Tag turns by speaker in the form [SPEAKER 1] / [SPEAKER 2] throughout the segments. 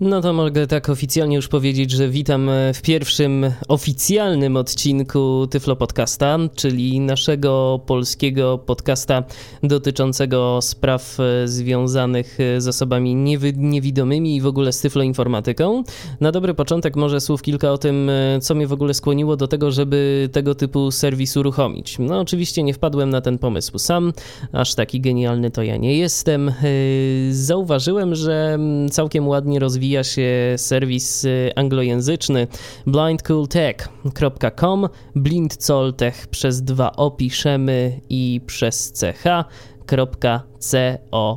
[SPEAKER 1] No to mogę tak oficjalnie już powiedzieć, że witam e, w pierwszym oficjalnym odcinku Tyflo Podcasta, czyli naszego polskiego podcasta dotyczącego spraw e, związanych e, z osobami niewidomymi i w ogóle z tyfloinformatyką. Na dobry początek może słów kilka o tym, co mnie w ogóle skłoniło do tego, żeby tego typu serwis uruchomić. No oczywiście nie wpadłem na ten pomysł sam, aż taki genialny to ja nie jestem. Zauważyłem, że całkiem ładnie rozwijał rozwija się serwis y, anglojęzyczny blindcooltech.com, blindcoltech przez dwa opiszemy i przez ch com.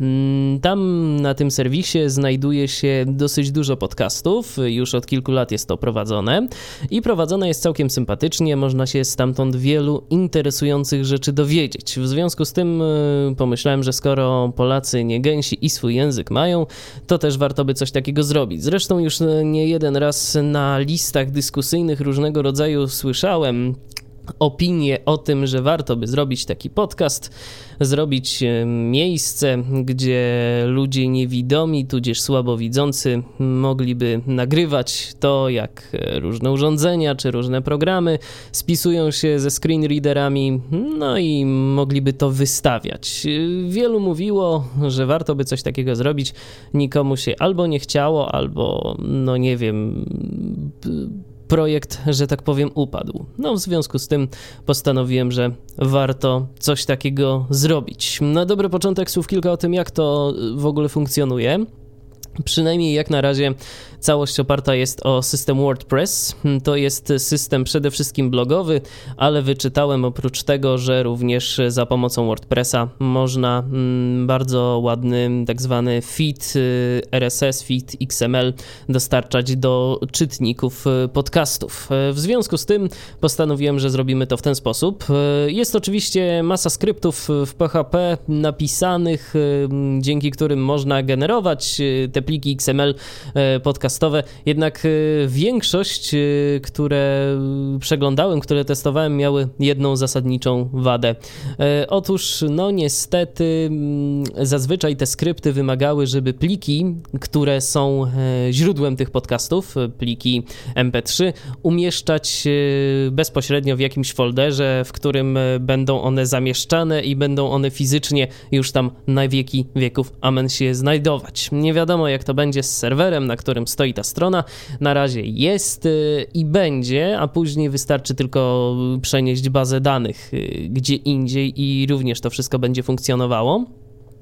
[SPEAKER 1] Mm, tam na tym serwisie znajduje się dosyć dużo podcastów, już od kilku lat jest to prowadzone i prowadzone jest całkiem sympatycznie, można się stamtąd wielu interesujących rzeczy dowiedzieć. W związku z tym y, pomyślałem, że skoro Polacy nie gęsi i swój język mają, to też warto by coś takiego zrobić. Zresztą już nie jeden raz na listach dyskusyjnych różnego rodzaju słyszałem opinię o tym, że warto by zrobić taki podcast, zrobić e, miejsce, gdzie ludzie niewidomi, tudzież słabowidzący mogliby nagrywać to, jak e, różne urządzenia czy różne programy spisują się ze screenreaderami, no i mogliby to wystawiać. Wielu mówiło, że warto by coś takiego zrobić, nikomu się albo nie chciało, albo no nie wiem projekt, że tak powiem, upadł. No, w związku z tym postanowiłem, że warto coś takiego zrobić. Na dobry początek słów kilka o tym, jak to w ogóle funkcjonuje. Przynajmniej jak na razie całość oparta jest o system WordPress. To jest system przede wszystkim blogowy, ale wyczytałem oprócz tego, że również za pomocą WordPressa można mm, bardzo ładny tak zwany feed y, RSS, feed XML dostarczać do czytników y, podcastów. W związku z tym postanowiłem, że zrobimy to w ten sposób. Y, jest oczywiście masa skryptów w PHP napisanych, dzięki którym można generować te pliki XML e, podcastowe, jednak e, większość, e, które przeglądałem, które testowałem, miały jedną zasadniczą wadę. Otóż, no niestety, zazwyczaj te skrypty wymagały, żeby pliki, które są źródłem tych podcastów, pliki MP3, umieszczać bezpośrednio w jakimś folderze, w którym będą one zamieszczane i będą one fizycznie już tam na wieki wieków amen się znajdować. Nie wiadomo, jak to będzie z serwerem, na którym stoi ta strona. Na razie jest y, i będzie, a później wystarczy tylko przenieść bazę danych y, gdzie indziej i również to wszystko będzie funkcjonowało.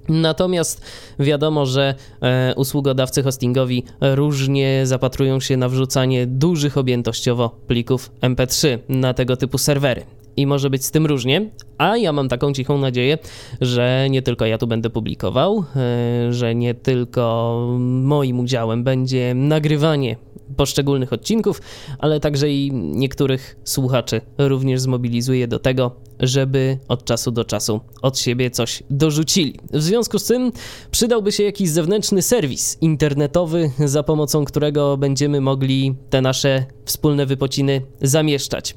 [SPEAKER 1] Natomiast wiadomo, że e, usługodawcy hostingowi różnie zapatrują się na wrzucanie dużych objętościowo plików MP3 na tego typu serwery i może być z tym różnie, a ja mam taką cichą nadzieję, że nie tylko ja tu będę publikował, e, że nie tylko moim udziałem będzie nagrywanie poszczególnych odcinków, ale także i niektórych słuchaczy również zmobilizuję do tego, żeby od czasu do czasu od siebie coś dorzucili. W związku z tym przydałby się jakiś zewnętrzny serwis internetowy, za pomocą którego będziemy mogli te nasze wspólne wypociny zamieszczać.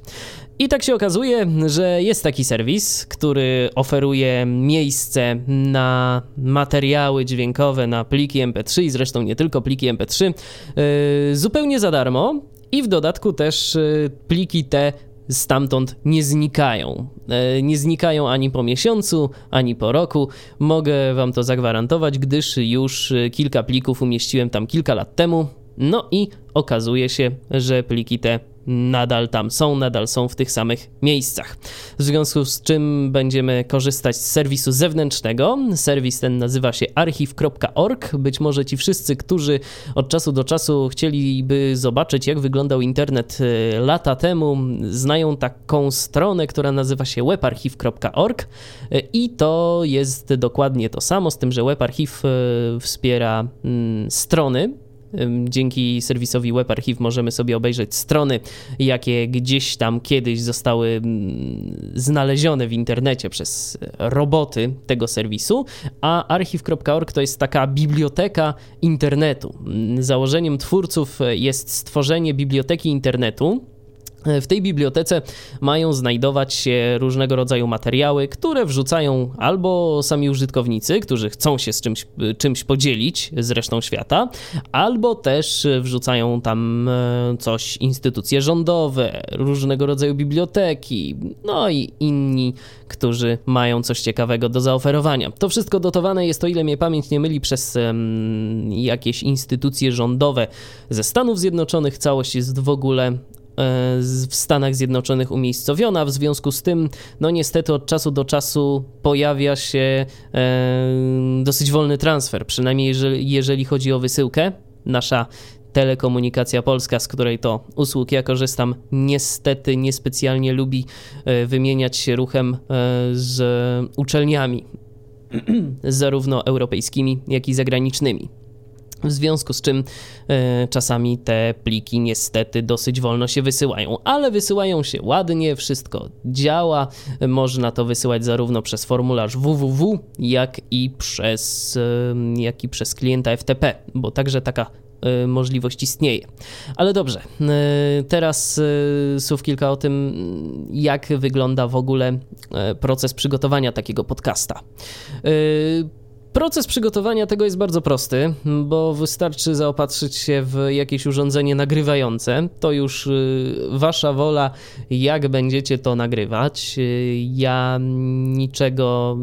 [SPEAKER 1] I tak się okazuje, że jest taki serwis, który oferuje miejsce na materiały dźwiękowe, na pliki MP3 i zresztą nie tylko pliki MP3, yy, zupełnie za darmo. I w dodatku też yy, pliki te stamtąd nie znikają. Yy, nie znikają ani po miesiącu, ani po roku. Mogę Wam to zagwarantować, gdyż już kilka plików umieściłem tam kilka lat temu. No i okazuje się, że pliki te nadal tam są, nadal są w tych samych miejscach. W związku z czym będziemy korzystać z serwisu zewnętrznego. Serwis ten nazywa się archiv.org. Być może ci wszyscy, którzy od czasu do czasu chcieliby zobaczyć, jak wyglądał internet e, lata temu, znają taką stronę, która nazywa się webarchiv.org e, i to jest dokładnie to samo, z tym, że WebArchive e, wspiera mm, strony Dzięki serwisowi WebArchive możemy sobie obejrzeć strony, jakie gdzieś tam kiedyś zostały znalezione w internecie przez roboty tego serwisu, a archiv.org to jest taka biblioteka internetu. Założeniem twórców jest stworzenie biblioteki internetu, W tej bibliotece mają znajdować się różnego rodzaju materiały, które wrzucają albo sami użytkownicy, którzy chcą się z czymś, czymś podzielić z resztą świata, albo też wrzucają tam e, coś instytucje rządowe, różnego rodzaju biblioteki, no i inni, którzy mają coś ciekawego do zaoferowania. To wszystko dotowane jest, o ile mnie pamięć nie myli, przez um, jakieś instytucje rządowe ze Stanów Zjednoczonych. Całość jest w ogóle E, w Stanach Zjednoczonych umiejscowiona. W związku z tym, no niestety od czasu do czasu pojawia się e, dosyć wolny transfer, przynajmniej jeżeli, jeżeli chodzi o wysyłkę. Nasza telekomunikacja polska, z której to usług ja korzystam, niestety niespecjalnie lubi e, wymieniać się ruchem z uczelniami, zarówno europejskimi, jak i zagranicznymi. W związku z czym e, czasami te pliki niestety dosyć wolno się wysyłają, ale wysyłają się ładnie, wszystko działa. Można to wysyłać zarówno przez formularz www, jak i przez, e, jak i przez klienta FTP, bo także taka e, możliwość istnieje. Ale dobrze, teraz słów kilka o tym, jak wygląda w ogóle proces przygotowania takiego podcasta. Proces przygotowania tego jest bardzo prosty, bo wystarczy zaopatrzyć się w jakieś urządzenie nagrywające. To już y, wasza wola, jak będziecie to nagrywać. Y, ja niczego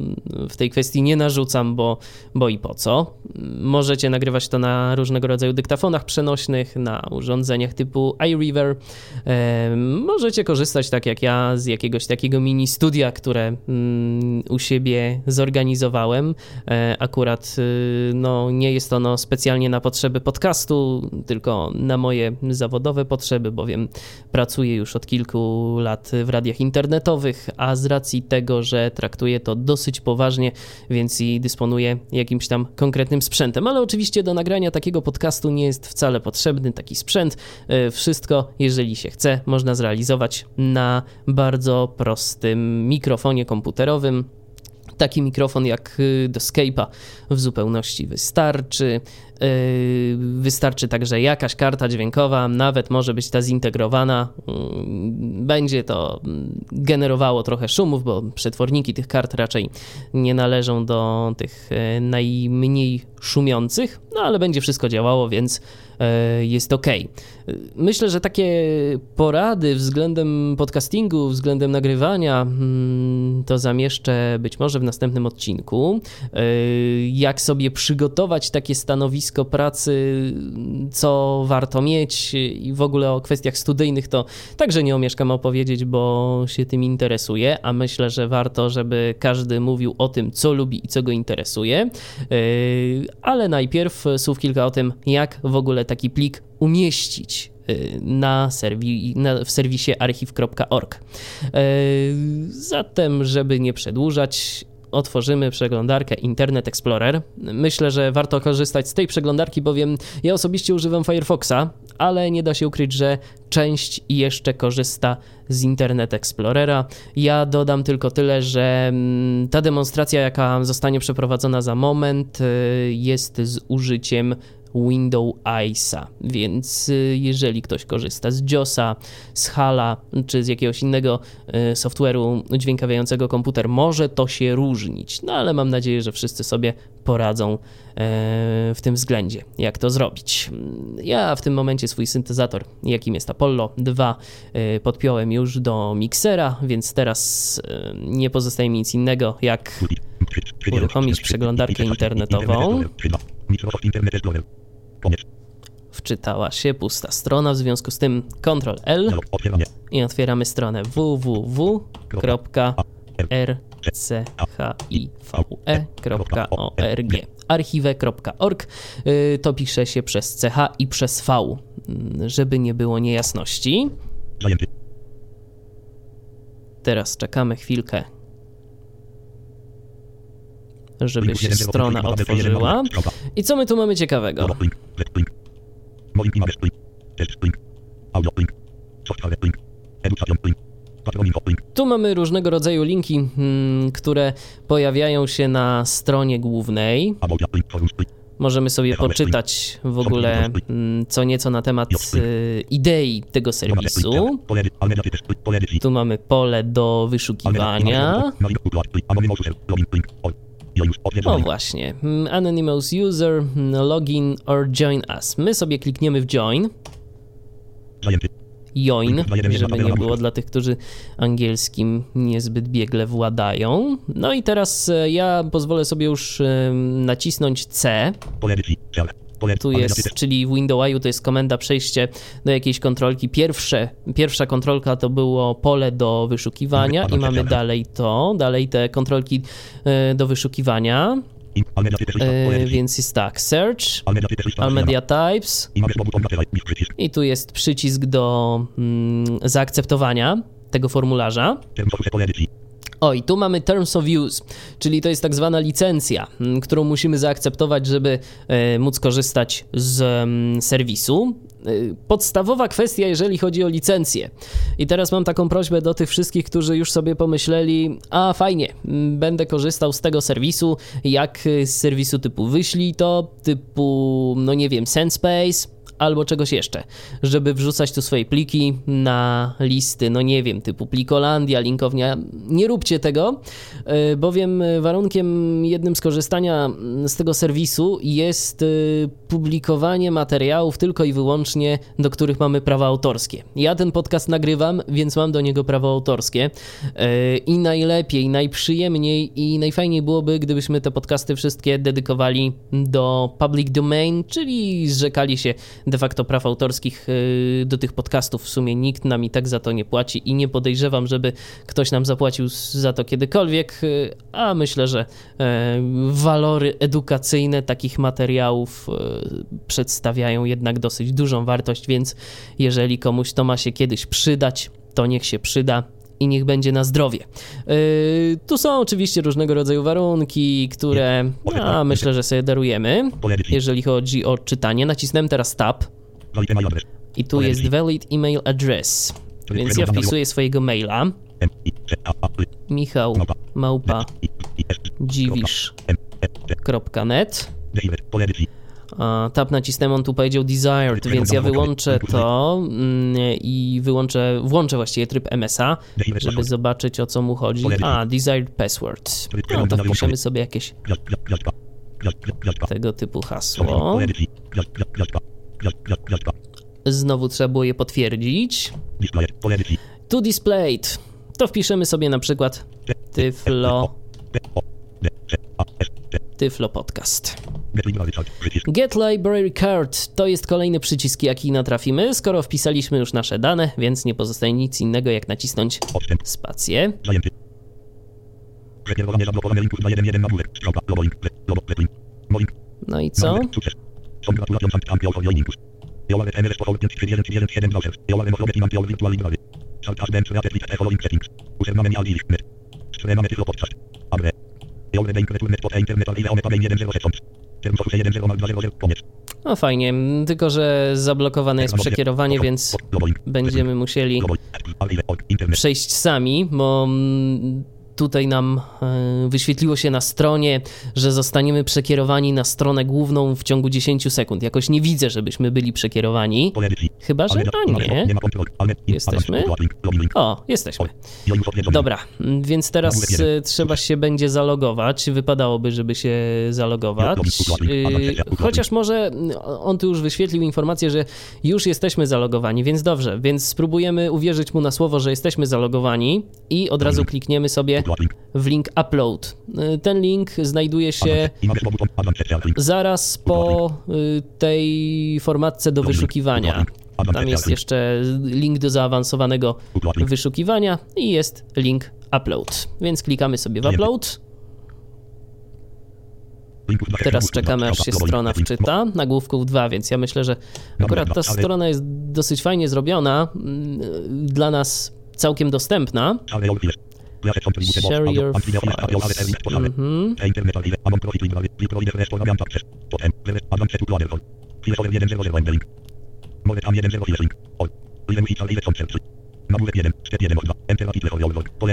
[SPEAKER 1] w tej kwestii nie narzucam, bo, bo i po co. Możecie nagrywać to na różnego rodzaju dyktafonach przenośnych, na urządzeniach typu iRiver. Możecie korzystać, tak jak ja, z jakiegoś takiego mini studia, które mm, u siebie zorganizowałem e, akurat y, no, nie jest ono specjalnie na potrzeby podcastu, tylko na moje zawodowe potrzeby, bowiem pracuję już od kilku lat w radiach internetowych, a z racji tego, że traktuję to dosyć poważnie, więc i dysponuję jakimś tam konkretnym sprzętem. Ale oczywiście do nagrania takiego podcastu nie jest wcale potrzebny taki sprzęt. Y, wszystko, jeżeli się chce, można zrealizować na bardzo prostym mikrofonie komputerowym Taki mikrofon jak y, do Skype'a w zupełności wystarczy. Y, wystarczy także jakaś karta dźwiękowa, nawet może być ta zintegrowana. Mm, będzie to mm, generowało trochę szumów, bo przetworniki tych kart raczej nie należą do tych y, najmniej szumiących, no ale będzie wszystko działało, więc E, jest ok. Myślę, że takie porady względem podcastingu, względem nagrywania, hmm, to zamieszczę być może w następnym odcinku. E, jak sobie przygotować takie stanowisko pracy, co warto mieć i w ogóle o kwestiach studyjnych, to także nie omieszkam opowiedzieć, bo się tym interesuję, a myślę, że warto, żeby każdy mówił o tym, co lubi i co go interesuje. Ale najpierw słów kilka o tym, jak w ogóle taki plik umieścić y, na, serwi, na, w serwisie archiw.org. Y, zatem, żeby nie przedłużać, otworzymy przeglądarkę Internet Explorer. Myślę, że warto korzystać z tej przeglądarki, bowiem ja osobiście używam Firefoxa, ale nie da się ukryć, że część jeszcze korzysta z Internet Explorera. Ja dodam tylko tyle, że mm, ta demonstracja, jaka zostanie przeprowadzona za moment, y, jest z użyciem Window Eyesa, więc y, jeżeli ktoś korzysta z JOSa, z HALA czy z jakiegoś innego y, software'u udźwiękawiającego komputer, może to się różnić, no ale mam nadzieję, że wszyscy sobie poradzą e, w tym względzie, jak to zrobić. Ja w tym momencie swój syntezator, jakim jest Apollo 2, e, podpiąłem już do miksera, więc teraz e, nie pozostaje mi nic innego, jak uruchomić przeglądarkę internetową. Wczytała się pusta strona, w związku z tym Ctrl L i otwieramy stronę www.rchive.org. Archive.org y, to pisze się przez CH i przez V, mm, żeby nie było niejasności. Teraz czekamy chwilkę, żeby się strona otworzyła. I co my tu mamy ciekawego? Tu mamy różnego rodzaju linki, hmm, które pojawiają się na stronie głównej. Możemy sobie poczytać w ogóle mm, co nieco na temat y, idei tego serwisu. Tu mamy pole do wyszukiwania. O właśnie, mm, Anonymous User, mm, Login or Join Us. My sobie klikniemy w Join. Join, żeby nie było dla tych, którzy angielskim niezbyt biegle władają. No i teraz e, ja pozwolę sobie już nacisnąć C. Tu jest, czyli w Windows to jest komenda przejście do jakiejś kontrolki. Pierwsze, pierwsza kontrolka to było pole do wyszukiwania i mamy dalej to, dalej te kontrolki e, do wyszukiwania. E, więc jest tak, search, all media types i tu jest przycisk do mm, zaakceptowania tego formularza. O, i tu mamy Terms of Use, czyli to jest tak zwana licencja, mm, którą musimy zaakceptować, żeby e, móc korzystać z mm, serwisu. E, podstawowa kwestia, jeżeli chodzi o licencję. I teraz mam taką prośbę do tych wszystkich, którzy już sobie pomyśleli, a fajnie, mm, będę korzystał z tego serwisu, jak z serwisu typu wyślij to, typu, no nie wiem, SendSpace, albo czegoś jeszcze, żeby wrzucać tu swoje pliki na listy, no nie wiem, typu plikolandia, linkownia. Nie róbcie tego, e, bowiem warunkiem jednym z korzystania z tego serwisu jest e, publikowanie materiałów tylko i wyłącznie, do których mamy prawa autorskie. Ja ten podcast nagrywam, więc mam do niego prawo autorskie e, i najlepiej, najprzyjemniej i najfajniej byłoby, gdybyśmy te podcasty wszystkie dedykowali do public domain, czyli zrzekali się de facto praw autorskich y, do tych podcastów. W sumie nikt nam i tak za to nie płaci i nie podejrzewam, żeby ktoś nam zapłacił za to kiedykolwiek, y, a myślę, że e, walory edukacyjne takich materiałów y, przedstawiają jednak dosyć dużą wartość, więc jeżeli komuś to ma się kiedyś przydać, to niech się przyda i niech będzie na zdrowie. Yy, tu są oczywiście różnego rodzaju warunki, które a, myślę, że sobie darujemy, jeżeli chodzi o czytanie. Nacisnę teraz tab. I tu jest valid email address, więc ja wpisuję swojego maila. Michał małpa. dziwisz.net tab nacisnąłem, on tu powiedział desired, więc ja wyłączę to mm, i wyłączę, włączę właściwie tryb MSA, żeby zobaczyć o co mu chodzi. A, desired password. No to wpiszemy sobie jakieś tego typu hasło. Znowu trzeba było je potwierdzić. To displayed. To wpiszemy sobie na przykład Tyflo Tyflo Podcast. Get Library Card to jest kolejny przycisk, jaki natrafimy, skoro wpisaliśmy już nasze dane, więc nie pozostaje nic innego jak nacisnąć spację. No i co? No fajnie, tylko że zablokowane jest przekierowanie, więc będziemy musieli przejść sami, bo tutaj nam e, wyświetliło się na stronie, że zostaniemy przekierowani na stronę główną w ciągu 10 sekund. Jakoś nie widzę, żebyśmy byli przekierowani. Chyba, że a nie. Jesteśmy? O, jesteśmy. Dobra, więc teraz e, trzeba się będzie zalogować. Wypadałoby, żeby się zalogować. E, chociaż może on tu już wyświetlił informację, że już jesteśmy zalogowani, więc dobrze. Więc spróbujemy uwierzyć mu na słowo, że jesteśmy zalogowani i od razu klikniemy sobie w link upload. Y, ten link znajduje się zaraz po y, tej formatce do wyszukiwania. Tam jest jeszcze link do zaawansowanego wyszukiwania i jest link upload. Więc klikamy sobie w upload. Teraz czekamy, aż się strona wczyta. Nagłówków 2, więc ja myślę, że akurat ta strona jest dosyć fajnie zrobiona, mm, dla nas całkiem dostępna. Share your mhm.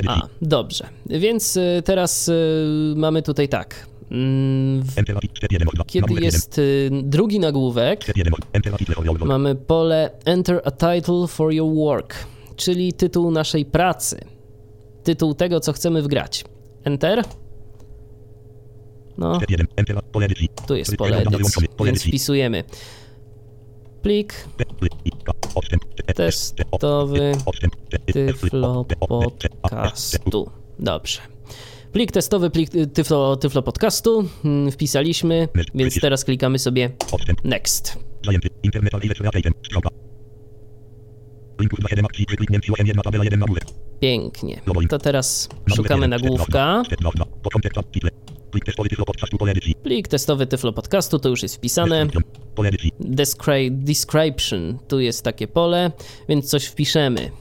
[SPEAKER 1] A, dobrze. Więc y, teraz y, mamy tutaj tak. Mm, kiedy jest y, drugi nagłówek, mamy pole Enter a title for your work, czyli tytuł naszej pracy, tytuł tego, co chcemy wgrać. Enter. No, tu jest pole edycji, więc wpisujemy plik testowy Tyflo Podcastu. Dobrze. Plik testowy, plik Tyflo, tyflo Podcastu mm, wpisaliśmy, więc teraz klikamy sobie Next. Pięknie. To teraz szukamy nagłówka. Plik testowy Tyflo Podcastu to już jest wpisane. Descri description, tu jest takie pole, więc coś wpiszemy.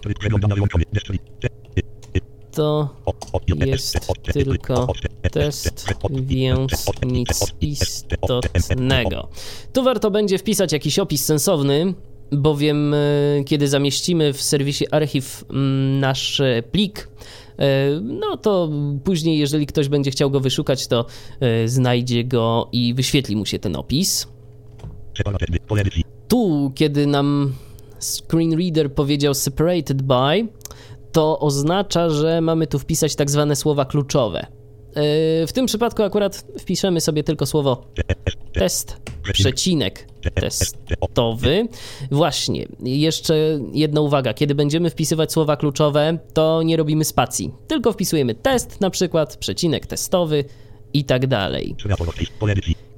[SPEAKER 1] To jest tylko test, więc nic istotnego. Tu warto będzie wpisać jakiś opis sensowny, bowiem e, kiedy zamieścimy w serwisie archiw mm, nasz plik, e, no to później, jeżeli ktoś będzie chciał go wyszukać, to e, znajdzie go i wyświetli mu się ten opis. Tu, kiedy nam screen reader powiedział separated by, to oznacza, że mamy tu wpisać tak zwane słowa kluczowe. W tym przypadku akurat wpiszemy sobie tylko słowo test, przecinek testowy. Właśnie, jeszcze jedna uwaga. Kiedy będziemy wpisywać słowa kluczowe, to nie robimy spacji, tylko wpisujemy test, na przykład przecinek testowy i tak dalej.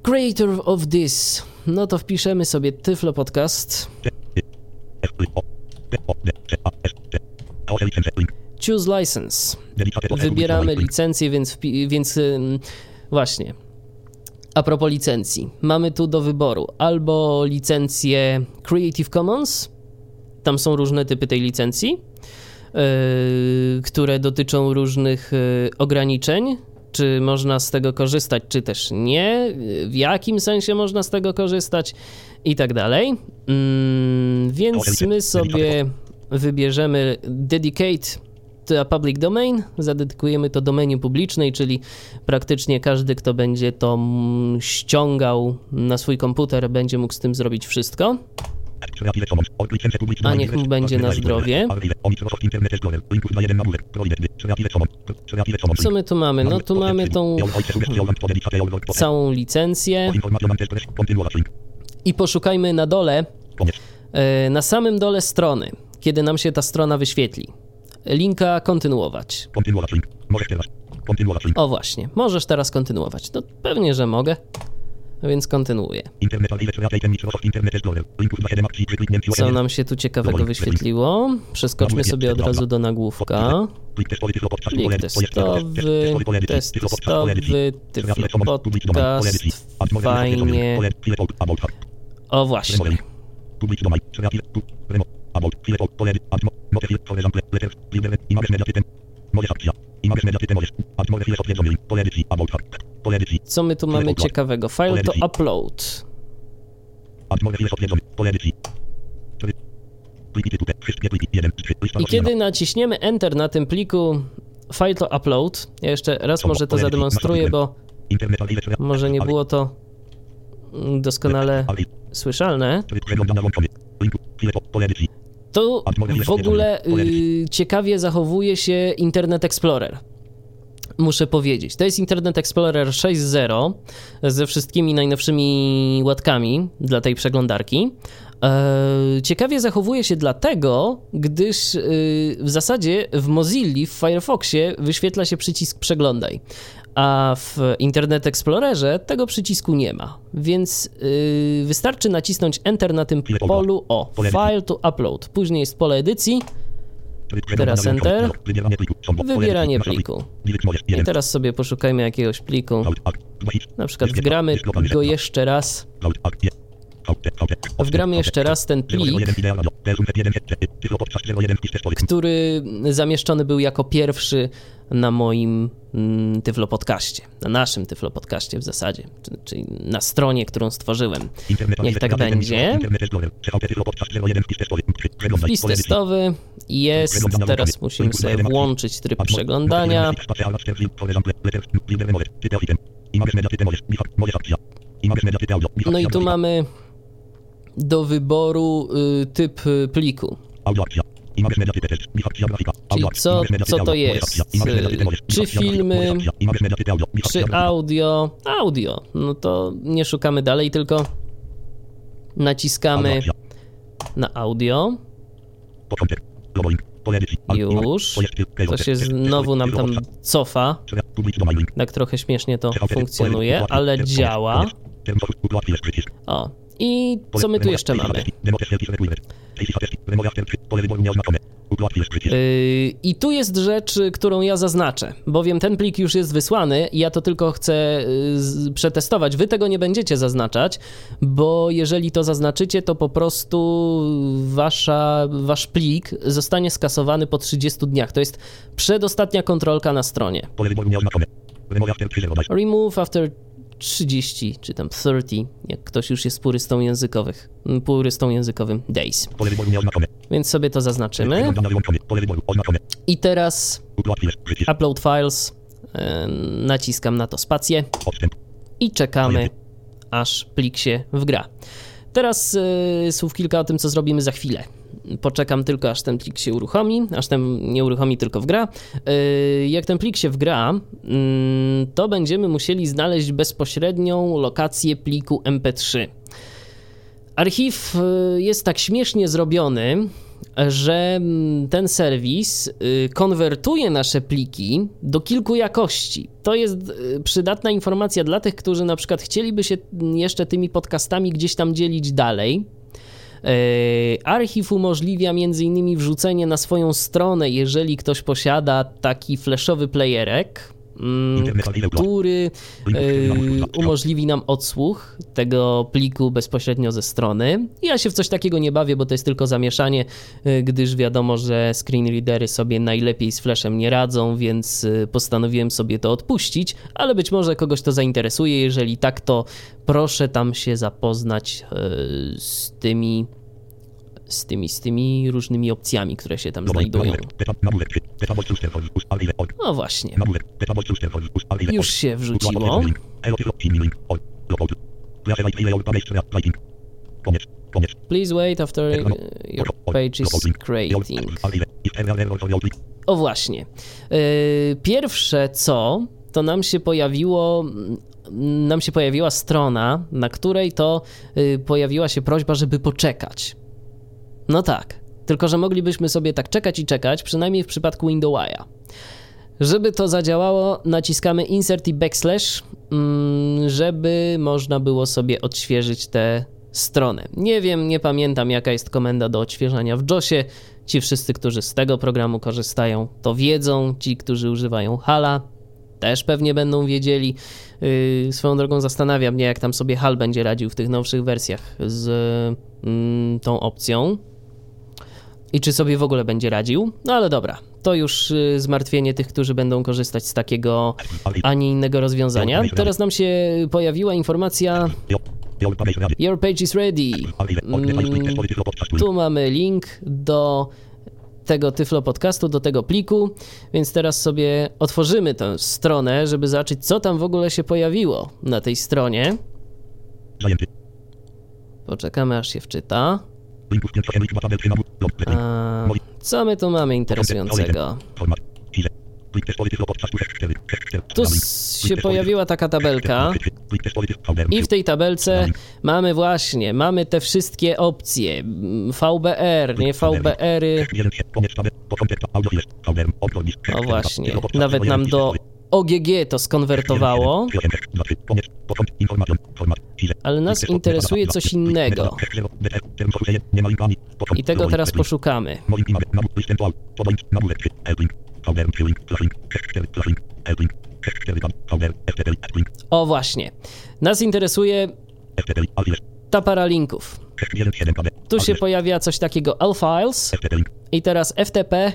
[SPEAKER 1] Creator of this. No to wpiszemy sobie Tyflo Podcast. Choose license. Wybieramy licencję, więc, więc właśnie. A propos licencji, mamy tu do wyboru albo licencję Creative Commons, tam są różne typy tej licencji, yy, które dotyczą różnych yy, ograniczeń, czy można z tego korzystać, czy też nie, w jakim sensie można z tego korzystać? I tak dalej. Yy, więc my sobie wybierzemy Dedicate a public domain, zadedykujemy to domenie publicznej, czyli praktycznie każdy, kto będzie to ściągał na swój komputer, będzie mógł z tym zrobić wszystko. A niech mu będzie na zdrowie. Co my tu mamy? No tu mamy tą całą licencję. I poszukajmy na dole, e, na samym dole strony, kiedy nam się ta strona wyświetli linka kontynuować. Kontynuować link. Możesz teraz. Kontynuować link. O właśnie, możesz teraz kontynuować. No pewnie, że mogę. Więc kontynuuję. Co nam się tu ciekawego wyświetliło? Przeskoczmy sobie od razu do nagłówka. Plik testowy, test testowy, podcast, fajnie. O właśnie. Media możesz akcja, media możesz, add more files odwiedzony, pole edycji, about, pole edycji. Co my tu mamy ciekawego? File to upload. Add more files odwiedzony, pole edycji. I kiedy naciśniemy Enter na tym pliku File to upload, ja jeszcze raz może to zademonstruję, bo może nie było to doskonale słyszalne. To w ogóle y, ciekawie zachowuje się Internet Explorer. Muszę powiedzieć. To jest Internet Explorer 6.0 ze wszystkimi najnowszymi łatkami dla tej przeglądarki. E, ciekawie zachowuje się dlatego, gdyż y, w zasadzie w Mozilla, w Firefoxie wyświetla się przycisk przeglądaj a w Internet Explorerze tego przycisku nie ma, więc yy, wystarczy nacisnąć Enter na tym polu, o, File to Upload, później jest pole edycji, teraz Enter, wybieranie pliku. I teraz sobie poszukajmy jakiegoś pliku, na przykład wgramy go jeszcze raz Wgramy jeszcze raz ten plik, który zamieszczony był jako pierwszy na moim mm, Tyflo Podcaście, na naszym Tyflo Podcaście w zasadzie, czyli na stronie, którą stworzyłem. Niech tak będzie. Wpis testowy jest, teraz musimy sobie włączyć tryb przeglądania. No i tu mamy do wyboru y, typ y, pliku. Czyli co, co to jest? Czy filmy, czy audio? Audio. No to nie szukamy dalej, tylko naciskamy na audio. Już. To się znowu nam tam cofa. Tak trochę śmiesznie to funkcjonuje, ale działa. O. I co my tu jeszcze mamy? Yy, I tu jest rzecz, którą ja zaznaczę, bowiem ten plik już jest wysłany i ja to tylko chcę yy, przetestować. Wy tego nie będziecie zaznaczać, bo jeżeli to zaznaczycie, to po prostu wasza, wasz plik zostanie skasowany po 30 dniach. To jest przedostatnia kontrolka na stronie. Remove after 30 czy tam 30, jak ktoś już jest purystą językowych, purystą językowym days. Więc sobie to zaznaczymy. I teraz upload files, naciskam na to spację i czekamy aż plik się wgra. Teraz y, słów kilka o tym, co zrobimy za chwilę. Poczekam tylko, aż ten plik się uruchomi, aż ten nie uruchomi, tylko wgra. Y, jak ten plik się wgra, y, to będziemy musieli znaleźć bezpośrednią lokację pliku MP3. Archiw jest tak śmiesznie zrobiony, że mm, ten serwis y, konwertuje nasze pliki do kilku jakości. To jest y, przydatna informacja dla tych, którzy na przykład chcieliby się jeszcze tymi podcastami gdzieś tam dzielić dalej. Y, archiw umożliwia m.in. wrzucenie na swoją stronę, jeżeli ktoś posiada taki flashowy playerek, który e, umożliwi nam odsłuch tego pliku bezpośrednio ze strony. Ja się w coś takiego nie bawię, bo to jest tylko zamieszanie, e, gdyż wiadomo, że screenreadery sobie najlepiej z flashem nie radzą, więc e, postanowiłem sobie to odpuścić, ale być może kogoś to zainteresuje. Jeżeli tak, to proszę tam się zapoznać z tymi z tymi, z tymi różnymi opcjami, które się tam znajdują. No właśnie. Już się wrzuciło. Please wait after your page is creating. O właśnie. Y, pierwsze co, to nam się pojawiło nam się pojawiła strona, na której to y, pojawiła się prośba, żeby poczekać. No tak, tylko że moglibyśmy sobie tak czekać i czekać, przynajmniej w przypadku Windowsa. Żeby to zadziałało, naciskamy insert i backslash, mm, żeby można było sobie odświeżyć tę stronę. Nie wiem, nie pamiętam jaka jest komenda do odświeżania w JOSie. Ci wszyscy, którzy z tego programu korzystają, to wiedzą. Ci, którzy używają Hala, też pewnie będą wiedzieli. Yy, swoją drogą zastanawia mnie, jak tam sobie HAL będzie radził w tych nowszych wersjach z yy, tą opcją i czy sobie w ogóle będzie radził. No ale dobra, to już y, zmartwienie tych, którzy będą korzystać z takiego, a nie innego rozwiązania. Teraz nam się pojawiła informacja. Your page is ready. Mm, tu mamy link do tego Tyflo podcastu, do tego pliku, więc teraz sobie otworzymy tę stronę, żeby zobaczyć, co tam w ogóle się pojawiło na tej stronie. Poczekamy, aż się wczyta. A, co my tu mamy interesującego? Tu się pojawiła taka tabelka i w tej tabelce mamy właśnie, mamy te wszystkie opcje. VBR, nie VBR-y. No właśnie, nawet nam do OGG to skonwertowało, ale nas interesuje coś innego. I tego teraz poszukamy. O właśnie. Nas interesuje ta para linków. Tu się pojawia coś takiego L-Files i teraz FTP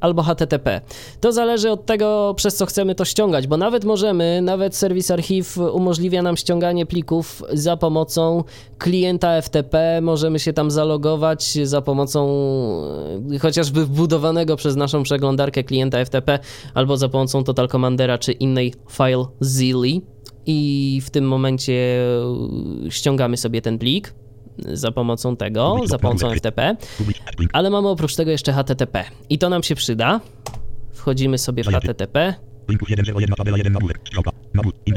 [SPEAKER 1] albo HTTP. To zależy od tego, przez co chcemy to ściągać, bo nawet możemy, nawet serwis archiw umożliwia nam ściąganie plików za pomocą klienta FTP. Możemy się tam zalogować za pomocą e, chociażby wbudowanego przez naszą przeglądarkę klienta FTP albo za pomocą Total Commandera czy innej FileZilla i w tym momencie ściągamy sobie ten plik za pomocą tego, za pomocą FTP, ale mamy oprócz tego jeszcze HTTP i to nam się przyda. Wchodzimy sobie w HTTP.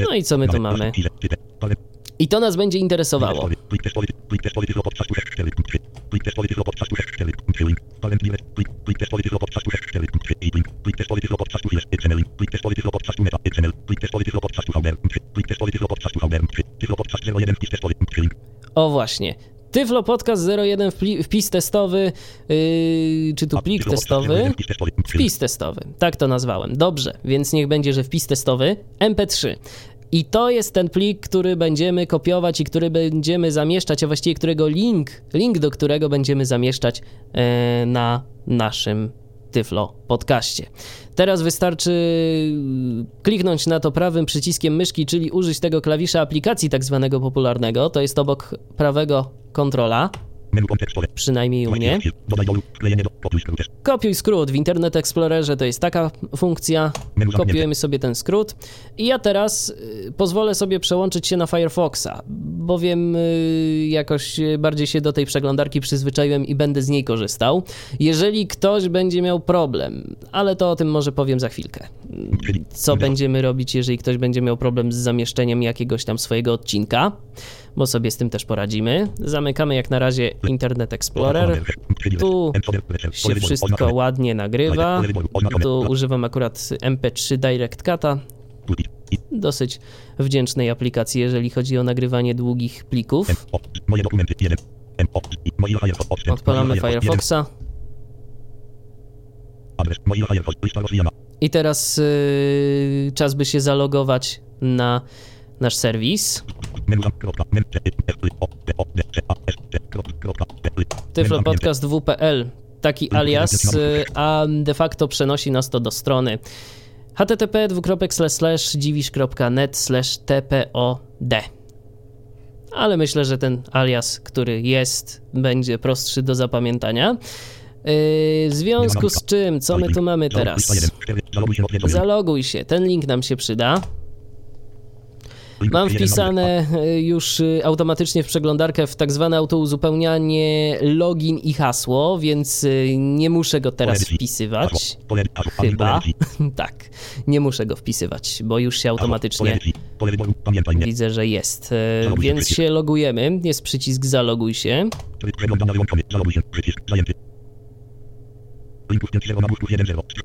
[SPEAKER 1] No i co my tu mamy? I to nas będzie interesowało. O właśnie. Tyflo Podcast 01 wpis testowy, yy, czy tu plik testowy? Wpis testowy, tak to nazwałem. Dobrze, więc niech będzie, że wpis testowy MP3. I to jest ten plik, który będziemy kopiować i który będziemy zamieszczać, a właściwie którego link, link do którego będziemy zamieszczać e, na naszym Tyflo podcaście. Teraz wystarczy kliknąć na to prawym przyciskiem myszki, czyli użyć tego klawisza aplikacji tak zwanego popularnego, to jest obok prawego kontrola. Przynajmniej u mnie. Kopiuj skrót. W Internet Explorerze to jest taka funkcja. Kopiujemy sobie ten skrót. I ja teraz y, pozwolę sobie przełączyć się na Firefoxa, bowiem y, jakoś bardziej się do tej przeglądarki przyzwyczaiłem i będę z niej korzystał. Jeżeli ktoś będzie miał problem, ale to o tym może powiem za chwilkę. Co będziemy robić, jeżeli ktoś będzie miał problem z zamieszczeniem jakiegoś tam swojego odcinka? Bo sobie z tym też poradzimy. Zamykamy jak na razie Internet Explorer. Tu się wszystko ładnie nagrywa. Tu używam akurat MP3 Direct Cata. Dosyć wdzięcznej aplikacji, jeżeli chodzi o nagrywanie długich plików. Odpalamy Firefoxa. I teraz yy, czas by się zalogować na nasz serwis. Tyflo Podcast WPL. Taki alias, a de facto przenosi nas to do strony http dziwisz.net tpod. Ale myślę, że ten alias, który jest, będzie prostszy do zapamiętania. W związku z czym, co my tu mamy teraz? Zaloguj się, ten link nam się przyda. Mam wpisane e, już e, automatycznie w przeglądarkę w tak zwane autouzupełnianie login i hasło, więc e, nie muszę go teraz wpisywać. Chyba. tak, nie muszę go wpisywać, bo już się automatycznie widzę, że jest. Więc się logujemy. Jest przycisk zaloguj się.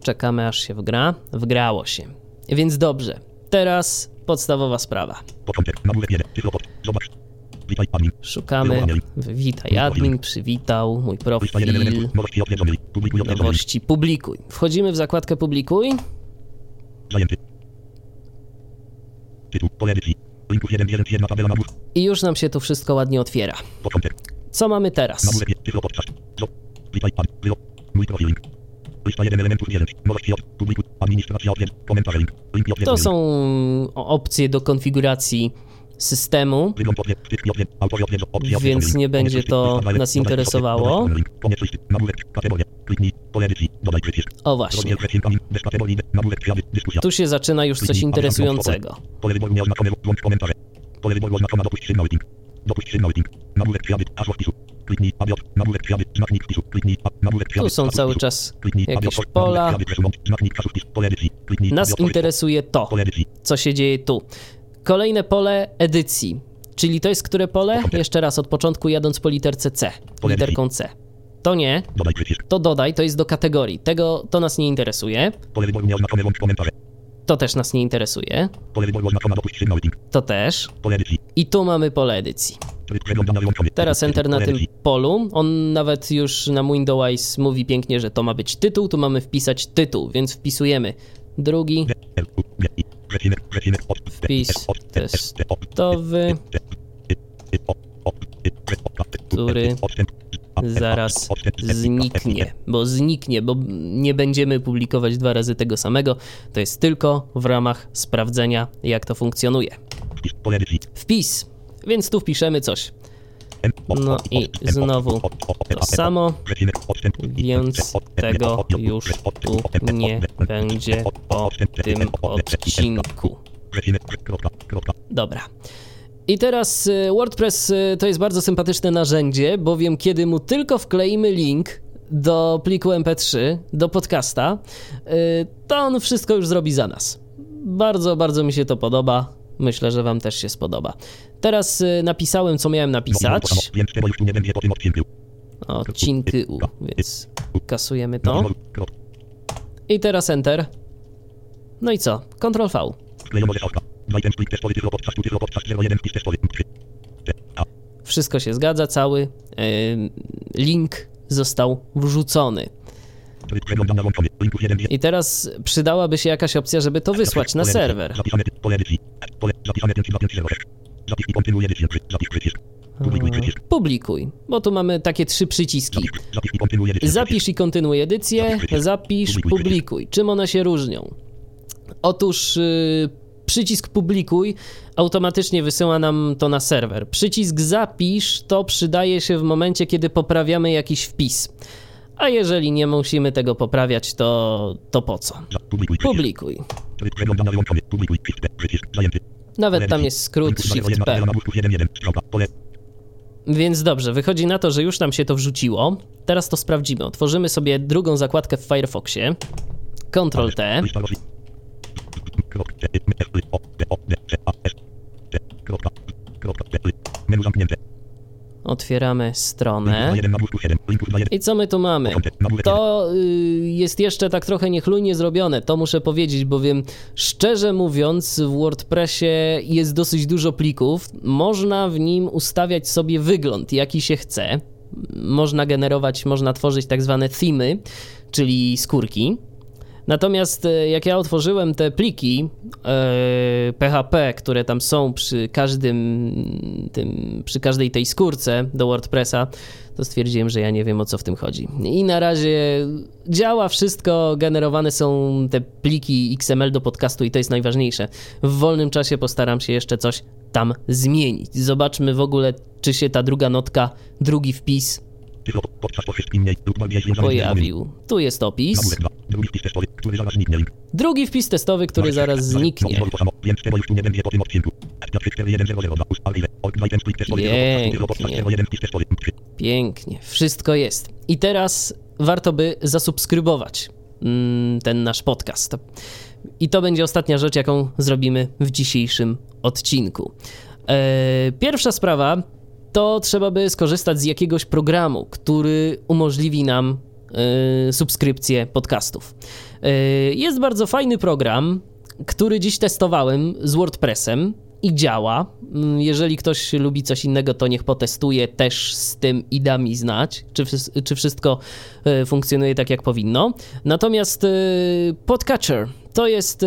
[SPEAKER 1] Czekamy aż się wgra. Wgrało się. Więc dobrze. Teraz podstawowa sprawa. Szukamy. Witaj admin, przywitał, mój profil. Nowości, publikuj. Wchodzimy w zakładkę publikuj. I już nam się to wszystko ładnie otwiera. Co mamy teraz? Mój profil. To są opcje do konfiguracji systemu, więc nie będzie to nas interesowało. O właśnie. Tu się zaczyna już coś interesującego. Tu są cały czas jakieś pola. Nas interesuje to, co się dzieje tu. Kolejne pole edycji. Czyli to jest które pole? Jeszcze raz od początku jadąc po literce C, literką C. To nie. To dodaj, to jest do kategorii. Tego to nas nie interesuje. To też nas nie interesuje. To też. I tu mamy pole edycji. Teraz Enter na tym polu. On nawet już na Windows mówi pięknie, że to ma być tytuł. Tu mamy wpisać tytuł, więc wpisujemy drugi wpis testowy, który zaraz zniknie, bo zniknie, bo nie będziemy publikować dwa razy tego samego. To jest tylko w ramach sprawdzenia, jak to funkcjonuje. Wpis, więc tu wpiszemy coś. No i znowu to samo, więc tego już tu nie będzie po tym odcinku. Dobra. I teraz y, WordPress y, to jest bardzo sympatyczne narzędzie, bowiem kiedy mu tylko wkleimy link do pliku MP3, do podcasta, y, to on wszystko już zrobi za nas. Bardzo, bardzo mi się to podoba. Myślę, że Wam też się spodoba. Teraz napisałem, co miałem napisać. Odcinki U, więc kasujemy to. I teraz Enter. No i co? Ctrl V. Wszystko się zgadza, cały link został wrzucony. I teraz przydałaby się jakaś opcja, żeby to wysłać na serwer. Publikuj, bo tu mamy takie trzy przyciski. Zapisz i kontynuuj edycję, zapisz, publikuj. Czym one się różnią? Otóż yy, przycisk publikuj automatycznie wysyła nam to na serwer. Przycisk zapisz to przydaje się w momencie, kiedy poprawiamy jakiś wpis. A jeżeli nie musimy tego poprawiać, to, to po co? Publikuj. Nawet tam jest skrót Shift P. Więc dobrze, wychodzi na to, że już nam się to wrzuciło. Teraz to sprawdzimy. Otworzymy sobie drugą zakładkę w Firefoxie. Ctrl T. Otwieramy stronę. I co my tu mamy? To y, jest jeszcze tak trochę niechlujnie zrobione, to muszę powiedzieć, bowiem szczerze mówiąc w WordPressie jest dosyć dużo plików. Można w nim ustawiać sobie wygląd, jaki się chce. Można generować, można tworzyć tak zwane themy, czyli skórki. Natomiast e, jak ja otworzyłem te pliki e, PHP, które tam są przy każdym tym, przy każdej tej skórce do WordPressa, to stwierdziłem, że ja nie wiem o co w tym chodzi. I na razie działa wszystko, generowane są te pliki XML do podcastu i to jest najważniejsze. W wolnym czasie postaram się jeszcze coś tam zmienić. Zobaczmy w ogóle, czy się ta druga notka, drugi wpis pojawił. Tu jest opis. Drugi wpis testowy, który zaraz zniknie. Pięknie. Pięknie. Wszystko jest. I teraz warto by zasubskrybować mm, ten nasz podcast. I to będzie ostatnia rzecz, jaką zrobimy w dzisiejszym odcinku. E, pierwsza sprawa to trzeba by skorzystać z jakiegoś programu, który umożliwi nam y, subskrypcję podcastów. Y, jest bardzo fajny program, który dziś testowałem z WordPressem i działa. Mm, jeżeli ktoś lubi coś innego, to niech potestuje też z tym i da mi znać, czy, czy wszystko y, funkcjonuje tak, jak powinno. Natomiast Podcatcher to jest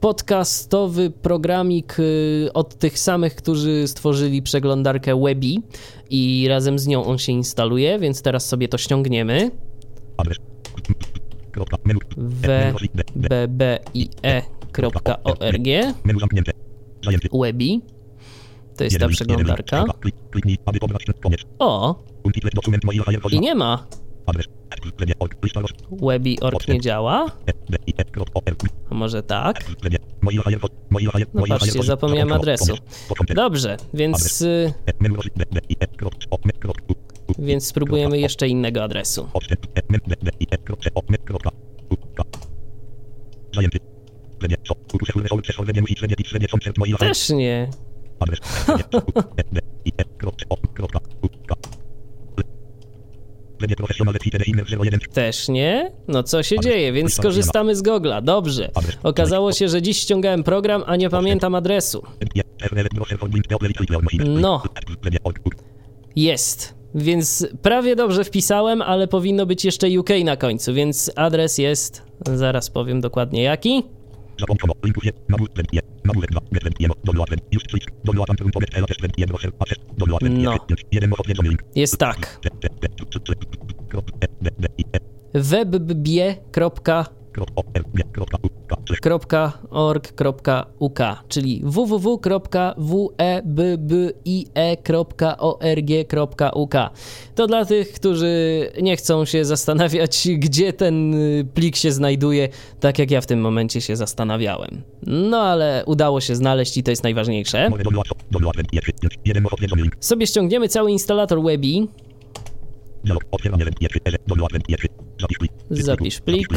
[SPEAKER 1] podcastowy programik y, od tych samych, którzy stworzyli przeglądarkę Webi i razem z nią on się instaluje, więc teraz sobie to ściągniemy. wbbie.org Webi. To jest ta przeglądarka. O! I nie ma. Webi.org nie działa? A może tak? No patrzcie, zapomniałem adresu. Dobrze, więc... Y, więc spróbujemy jeszcze innego adresu. Też nie. Też nie? No co się dzieje? Więc skorzystamy z Gogla. Dobrze. Okazało się, że dziś ściągałem program, a nie pamiętam adresu. No. Jest. Więc prawie dobrze wpisałem, ale powinno być jeszcze UK na końcu, więc adres jest, zaraz powiem dokładnie jaki. No. Jest tak. webbie.org www.org.uk, czyli www.webie.org.uk. To dla tych, którzy nie chcą się zastanawiać, gdzie ten plik się znajduje, tak jak ja w tym momencie się zastanawiałem. No ale udało się znaleźć i to jest najważniejsze. Sobie ściągniemy cały instalator Webi. Zapisz plik.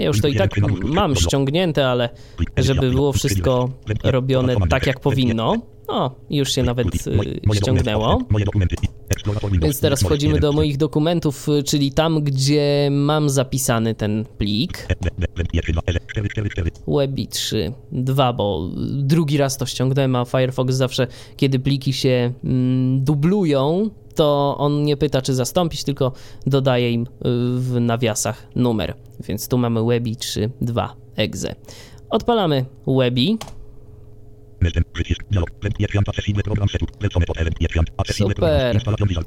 [SPEAKER 1] Ja już to i tak mam ściągnięte, ale żeby było wszystko robione tak jak powinno. O, już się nawet y, ściągnęło. Więc teraz wchodzimy do moich dokumentów, y, czyli tam, gdzie mam zapisany ten plik. Webi 3, 2, bo drugi raz to ściągnąłem, a Firefox zawsze, kiedy pliki się mm, dublują, to on nie pyta, czy zastąpić, tylko dodaje im y, w nawiasach numer. Więc tu mamy Webi 3.2 exe. Odpalamy Webi. Super.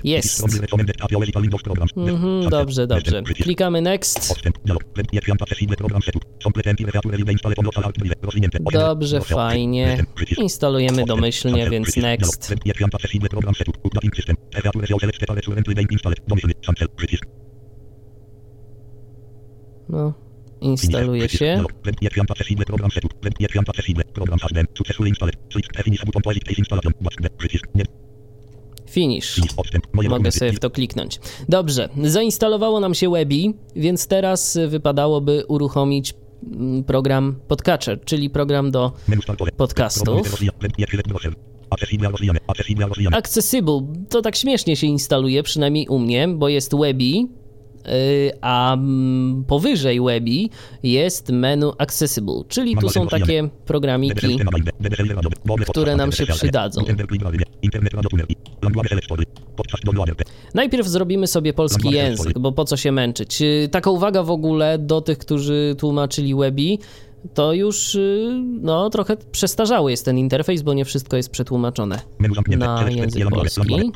[SPEAKER 1] Jest. Mhm, dobrze, dobrze. Klikamy Next. Dobrze, fajnie. Instalujemy domyślnie, więc Next. No, instaluje się. Finish. Mogę sobie w to kliknąć. Dobrze, zainstalowało nam się Webi, więc teraz wypadałoby uruchomić mm, program Podcatcher, czyli program do podcastów. Accessible. To tak śmiesznie się instaluje, przynajmniej u mnie, bo jest Webi, a mm, powyżej Webi jest menu Accessible, czyli tu są takie programiki, które nam się przydadzą. Najpierw zrobimy sobie polski język, bo po co się męczyć. Y, taka uwaga w ogóle do tych, którzy tłumaczyli Webi, to już y, no, trochę przestarzały jest ten interfejs, bo nie wszystko jest przetłumaczone na język polski.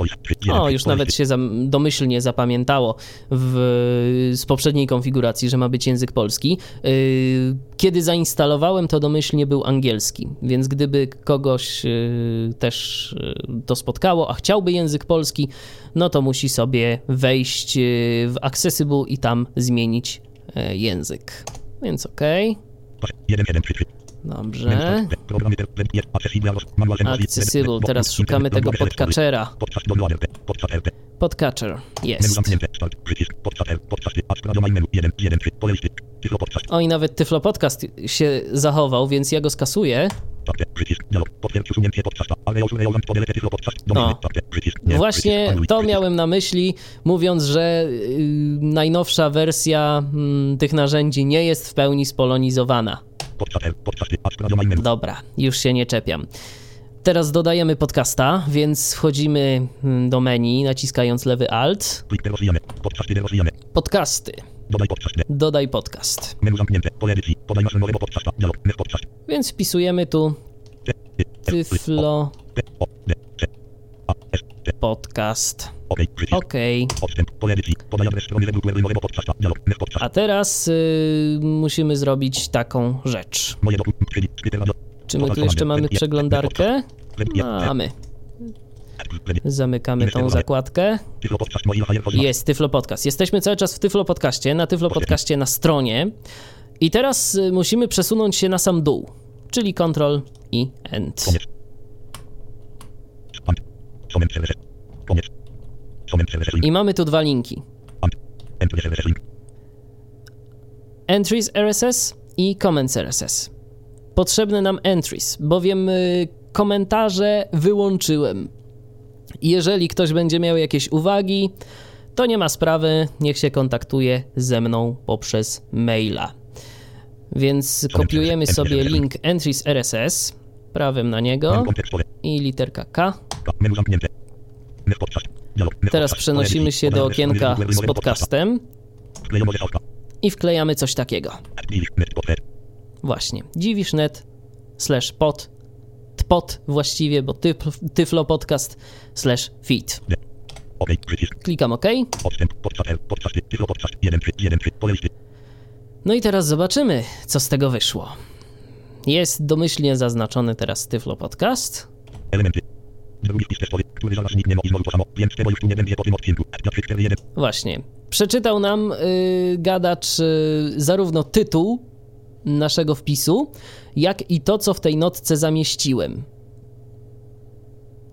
[SPEAKER 1] O, już nawet się domyślnie zapamiętało w, z poprzedniej konfiguracji, że ma być język polski. Y, kiedy zainstalowałem, to domyślnie był angielski, więc gdyby kogoś y, też to spotkało, a chciałby język polski, no to musi sobie wejść w Accessible i tam zmienić język. Więc okej. Okay. 1, 1, 3, 3. Dobrze. Accessible. Teraz szukamy tego podcatchera. Podcatcher. Jest. O i nawet Tyflo Podcast się zachował, więc ja go skasuję. No. Właśnie to miałem na myśli, mówiąc, że y, najnowsza wersja mm, tych narzędzi nie jest w pełni spolonizowana. Dobra, już się nie czepiam. Teraz dodajemy podcasta, więc wchodzimy mm, do menu, naciskając lewy Alt. Podcasty. Dodaj podcast. Dodaj podcast. Menu zamknięte. Pole edycji. Podaj nasz nowego podcasta. Dialog. podcast. Więc wpisujemy tu Tyflo podcast. OK. A teraz y, musimy zrobić taką rzecz. Czy my tu jeszcze mamy przeglądarkę? Mamy. Zamykamy tą zakładkę. Jest Tyflo Podcast. Jesteśmy cały czas w Tyflo Podcaście, na Tyflo Podcaście na stronie. I teraz y, musimy przesunąć się na sam dół, czyli Ctrl i End. I mamy tu dwa linki. Entries RSS i Comments RSS. Potrzebne nam entries, bowiem y, komentarze wyłączyłem. Jeżeli ktoś będzie miał jakieś uwagi, to nie ma sprawy, niech się kontaktuje ze mną poprzez maila. Więc kopiujemy sobie link entries RSS, prawym na niego i literka K. Teraz przenosimy się do okienka z podcastem i wklejamy coś takiego. Właśnie, dziwisz.net slash pod, tpot właściwie, bo tyflo podcast slash feed. Klikam OK. No i teraz zobaczymy, co z tego wyszło. Jest domyślnie zaznaczony teraz Tyflo Podcast.
[SPEAKER 2] Elementy. Drugi wpis testowy, który zaraz zniknie i znowu to samo, więc tego już tu nie będzie po tym odcinku. 441.
[SPEAKER 1] Właśnie. Przeczytał nam yy, gadacz yy, zarówno tytuł naszego wpisu, jak i to, co w tej notce zamieściłem.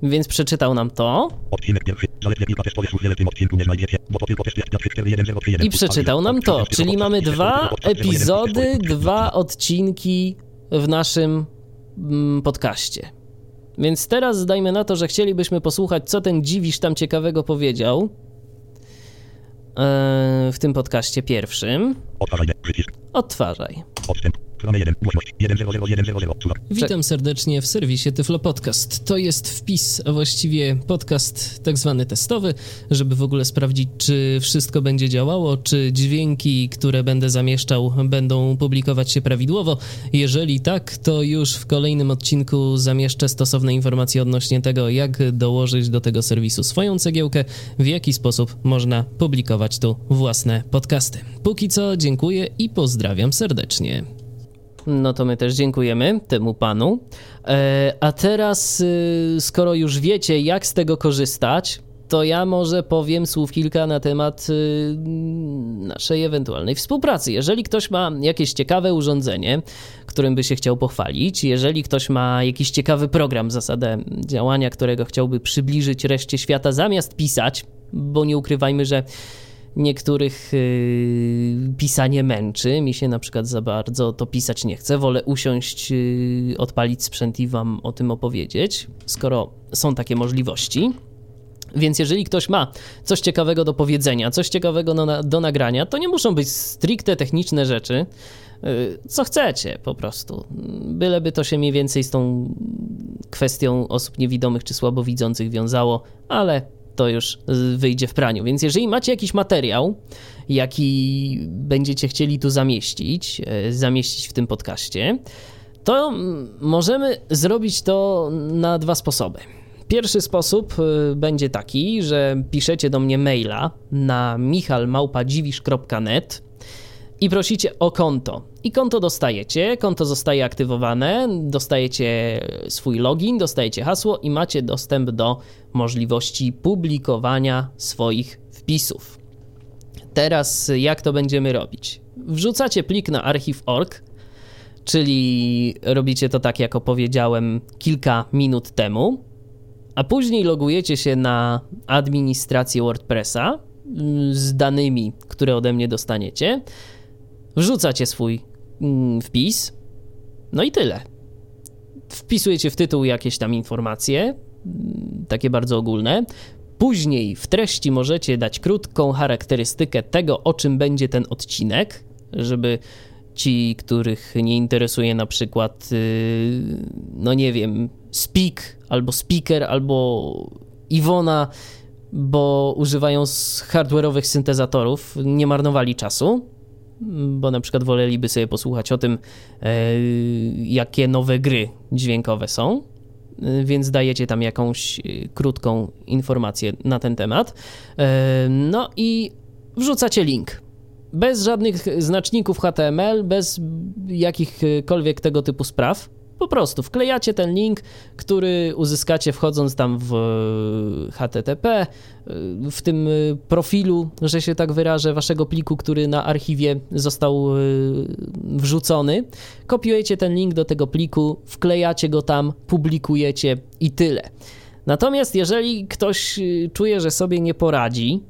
[SPEAKER 1] Więc przeczytał nam to
[SPEAKER 2] Odcinek pierwszy. Zaledwie kilka testowych słów wiele w tym odcinku nie znajdziecie, bo to tylko test jak 441
[SPEAKER 1] i przeczytał nam to. Czyli mamy dwa epizody, dwa odcinki w naszym mm, podcaście. Więc teraz zdajmy na to, że chcielibyśmy posłuchać, co ten dziwisz tam ciekawego powiedział e, w tym podcaście pierwszym.
[SPEAKER 2] Odtwarzaj. Odstęp, stronę 1, głośność 1000100, słucham.
[SPEAKER 1] Witam serdecznie w serwisie Tyflo Podcast. To jest wpis, a właściwie podcast tak zwany testowy, żeby w ogóle sprawdzić, czy wszystko będzie działało, czy dźwięki, które będę zamieszczał, będą publikować się prawidłowo. Jeżeli tak, to już w kolejnym odcinku zamieszczę stosowne informacje odnośnie tego, jak dołożyć do tego serwisu swoją cegiełkę, w jaki sposób można publikować tu własne podcasty. Póki co dziękuję i pozdrawiam serdecznie. No to my też dziękujemy temu panu. E, a teraz, y, skoro już wiecie, jak z tego korzystać, to ja może powiem słów kilka na temat y, naszej ewentualnej współpracy. Jeżeli ktoś ma jakieś ciekawe urządzenie, którym by się chciał pochwalić, jeżeli ktoś ma jakiś ciekawy program, zasadę działania, którego chciałby przybliżyć reszcie świata zamiast pisać, bo nie ukrywajmy, że niektórych yy, pisanie męczy. Mi się na przykład za bardzo to pisać nie chce. Wolę usiąść, yy, odpalić sprzęt i wam o tym opowiedzieć, skoro są takie możliwości. Więc jeżeli ktoś ma coś ciekawego do powiedzenia, coś ciekawego do, do nagrania, to nie muszą być stricte techniczne rzeczy. Yy, Co chcecie po prostu. Byleby to się mniej więcej z tą kwestią osób niewidomych czy słabowidzących wiązało, ale to już y, wyjdzie w praniu. Więc jeżeli macie jakiś materiał, jaki będziecie chcieli tu zamieścić, y, zamieścić w tym podcaście, to mm, możemy zrobić to na dwa sposoby. Pierwszy sposób y, będzie taki, że piszecie do mnie maila na michalmałpadziwisz.net i prosicie o konto. I konto dostajecie, konto zostaje aktywowane, dostajecie swój login, dostajecie hasło i macie dostęp do możliwości publikowania swoich wpisów. Teraz jak to będziemy robić? Wrzucacie plik na archiv.org, czyli robicie to tak, jak opowiedziałem kilka minut temu, a później logujecie się na administrację WordPressa mm, z danymi, które ode mnie dostaniecie wrzucacie swój mm, wpis, no i tyle. Wpisujecie w tytuł jakieś tam informacje, mm, takie bardzo ogólne. Później w treści możecie dać krótką charakterystykę tego, o czym będzie ten odcinek, żeby ci, których nie interesuje na przykład, yy, no nie wiem, speak albo speaker, albo Iwona, bo używają hardware'owych syntezatorów, nie marnowali czasu, bo na przykład woleliby sobie posłuchać o tym, e, jakie nowe gry dźwiękowe są, e, więc dajecie tam jakąś e, krótką informację na ten temat. No i wrzucacie link. Bez żadnych znaczników HTML, bez jakichkolwiek tego typu spraw. Po prostu wklejacie ten link, który uzyskacie wchodząc tam w HTTP, w tym profilu, że się tak wyrażę, waszego pliku, który na archiwie został wrzucony. Kopiujecie ten link do tego pliku, wklejacie go tam, publikujecie i tyle. Natomiast jeżeli ktoś czuje, że sobie nie poradzi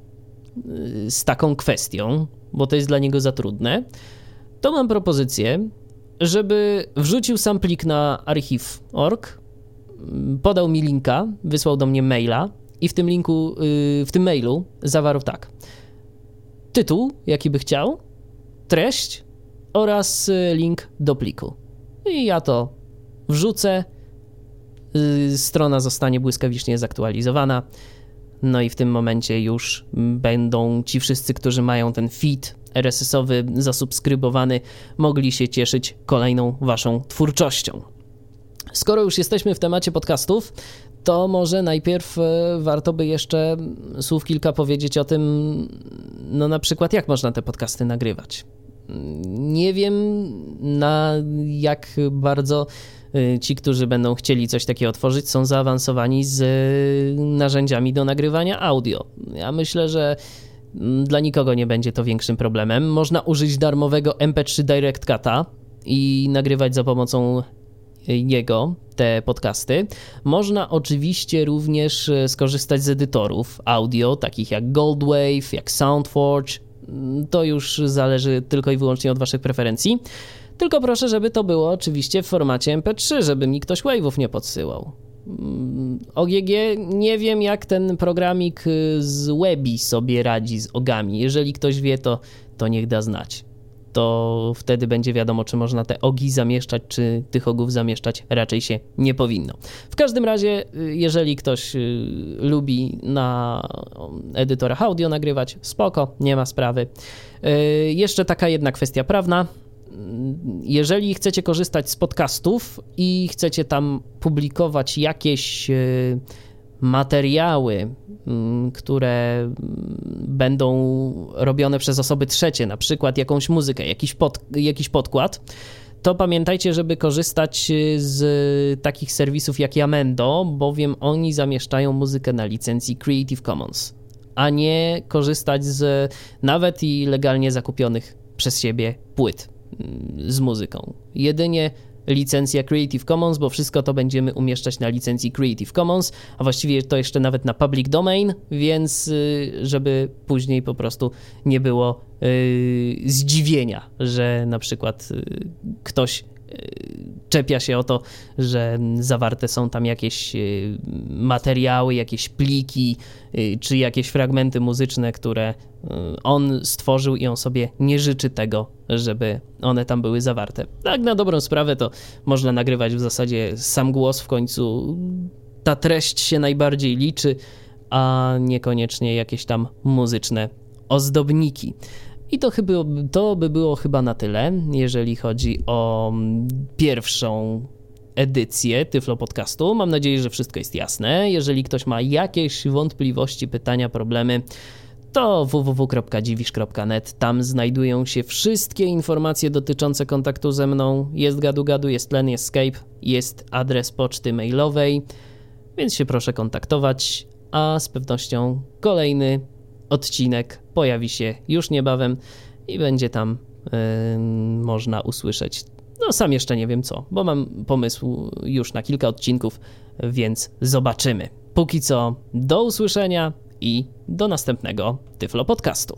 [SPEAKER 1] z taką kwestią, bo to jest dla niego za trudne, to mam propozycję, żeby wrzucił sam plik na archiv.org, podał mi linka, wysłał do mnie maila i w tym linku, y, w tym mailu zawarł tak. Tytuł, jaki by chciał, treść oraz y, link do pliku. I ja to wrzucę. Y, strona zostanie błyskawicznie zaktualizowana. No i w tym momencie już będą ci wszyscy, którzy mają ten feed RSS-owy zasubskrybowany, mogli się cieszyć kolejną waszą twórczością. Skoro już jesteśmy w temacie podcastów, to może najpierw e, warto by jeszcze słów kilka powiedzieć o tym, no na przykład jak można te podcasty nagrywać. Nie wiem na jak bardzo y, ci, którzy będą chcieli coś takiego otworzyć, są zaawansowani z y, narzędziami do nagrywania audio. Ja myślę, że dla nikogo nie będzie to większym problemem. Można użyć darmowego MP3 Direct Cut'a i nagrywać za pomocą jego te podcasty. Można oczywiście również e, skorzystać z edytorów audio, takich jak Goldwave, jak SoundForge. Mm, to już zależy tylko i wyłącznie od Waszych preferencji. Tylko proszę, żeby to było oczywiście w formacie MP3, żeby mi ktoś wave'ów nie podsyłał. OGG nie wiem, jak ten programik y, z Webi sobie radzi z ogami. Jeżeli ktoś wie, to, to niech da znać to wtedy będzie wiadomo, czy można te ogi zamieszczać, czy tych ogów zamieszczać raczej się nie powinno. W każdym razie, y, jeżeli ktoś y, lubi na edytorach audio nagrywać, spoko, nie ma sprawy. Jeszcze taka jedna kwestia prawna. Jeżeli chcecie korzystać z podcastów i chcecie tam publikować jakieś materiały, mm, które będą robione przez osoby trzecie, na przykład jakąś muzykę, jakiś, pod, jakiś podkład, to pamiętajcie, żeby korzystać z takich serwisów jak Yamendo, bowiem oni zamieszczają muzykę na licencji Creative Commons, a nie korzystać z nawet i legalnie zakupionych przez siebie płyt z muzyką. Jedynie licencja Creative Commons, bo wszystko to będziemy umieszczać na licencji Creative Commons, a właściwie to jeszcze nawet na public domain, więc y, żeby później po prostu nie było yy, zdziwienia, że na przykład yy, ktoś czepia się o to, że zawarte są tam jakieś y, materiały, jakieś pliki y, czy jakieś fragmenty muzyczne, które y, on stworzył i on sobie nie życzy tego, żeby one tam były zawarte. Tak na dobrą sprawę to można nagrywać w zasadzie sam głos w końcu. Ta treść się najbardziej liczy, a niekoniecznie jakieś tam muzyczne ozdobniki. I to, chyba, to by było chyba na tyle, jeżeli chodzi o mm, pierwszą edycję Tyflo Podcastu. Mam nadzieję, że wszystko jest jasne. Jeżeli ktoś ma jakieś wątpliwości, pytania, problemy, to www.dziwisz.net. Tam znajdują się wszystkie informacje dotyczące kontaktu ze mną. Jest gadu gadu, jest tlen, jest Skype, jest adres poczty mailowej, więc się proszę kontaktować, a z pewnością kolejny odcinek pojawi się już niebawem i będzie tam yy, można usłyszeć. No, sam jeszcze nie wiem co, bo mam pomysł już na kilka odcinków, więc zobaczymy. Póki co, do usłyszenia i do następnego Tyflo Podcastu.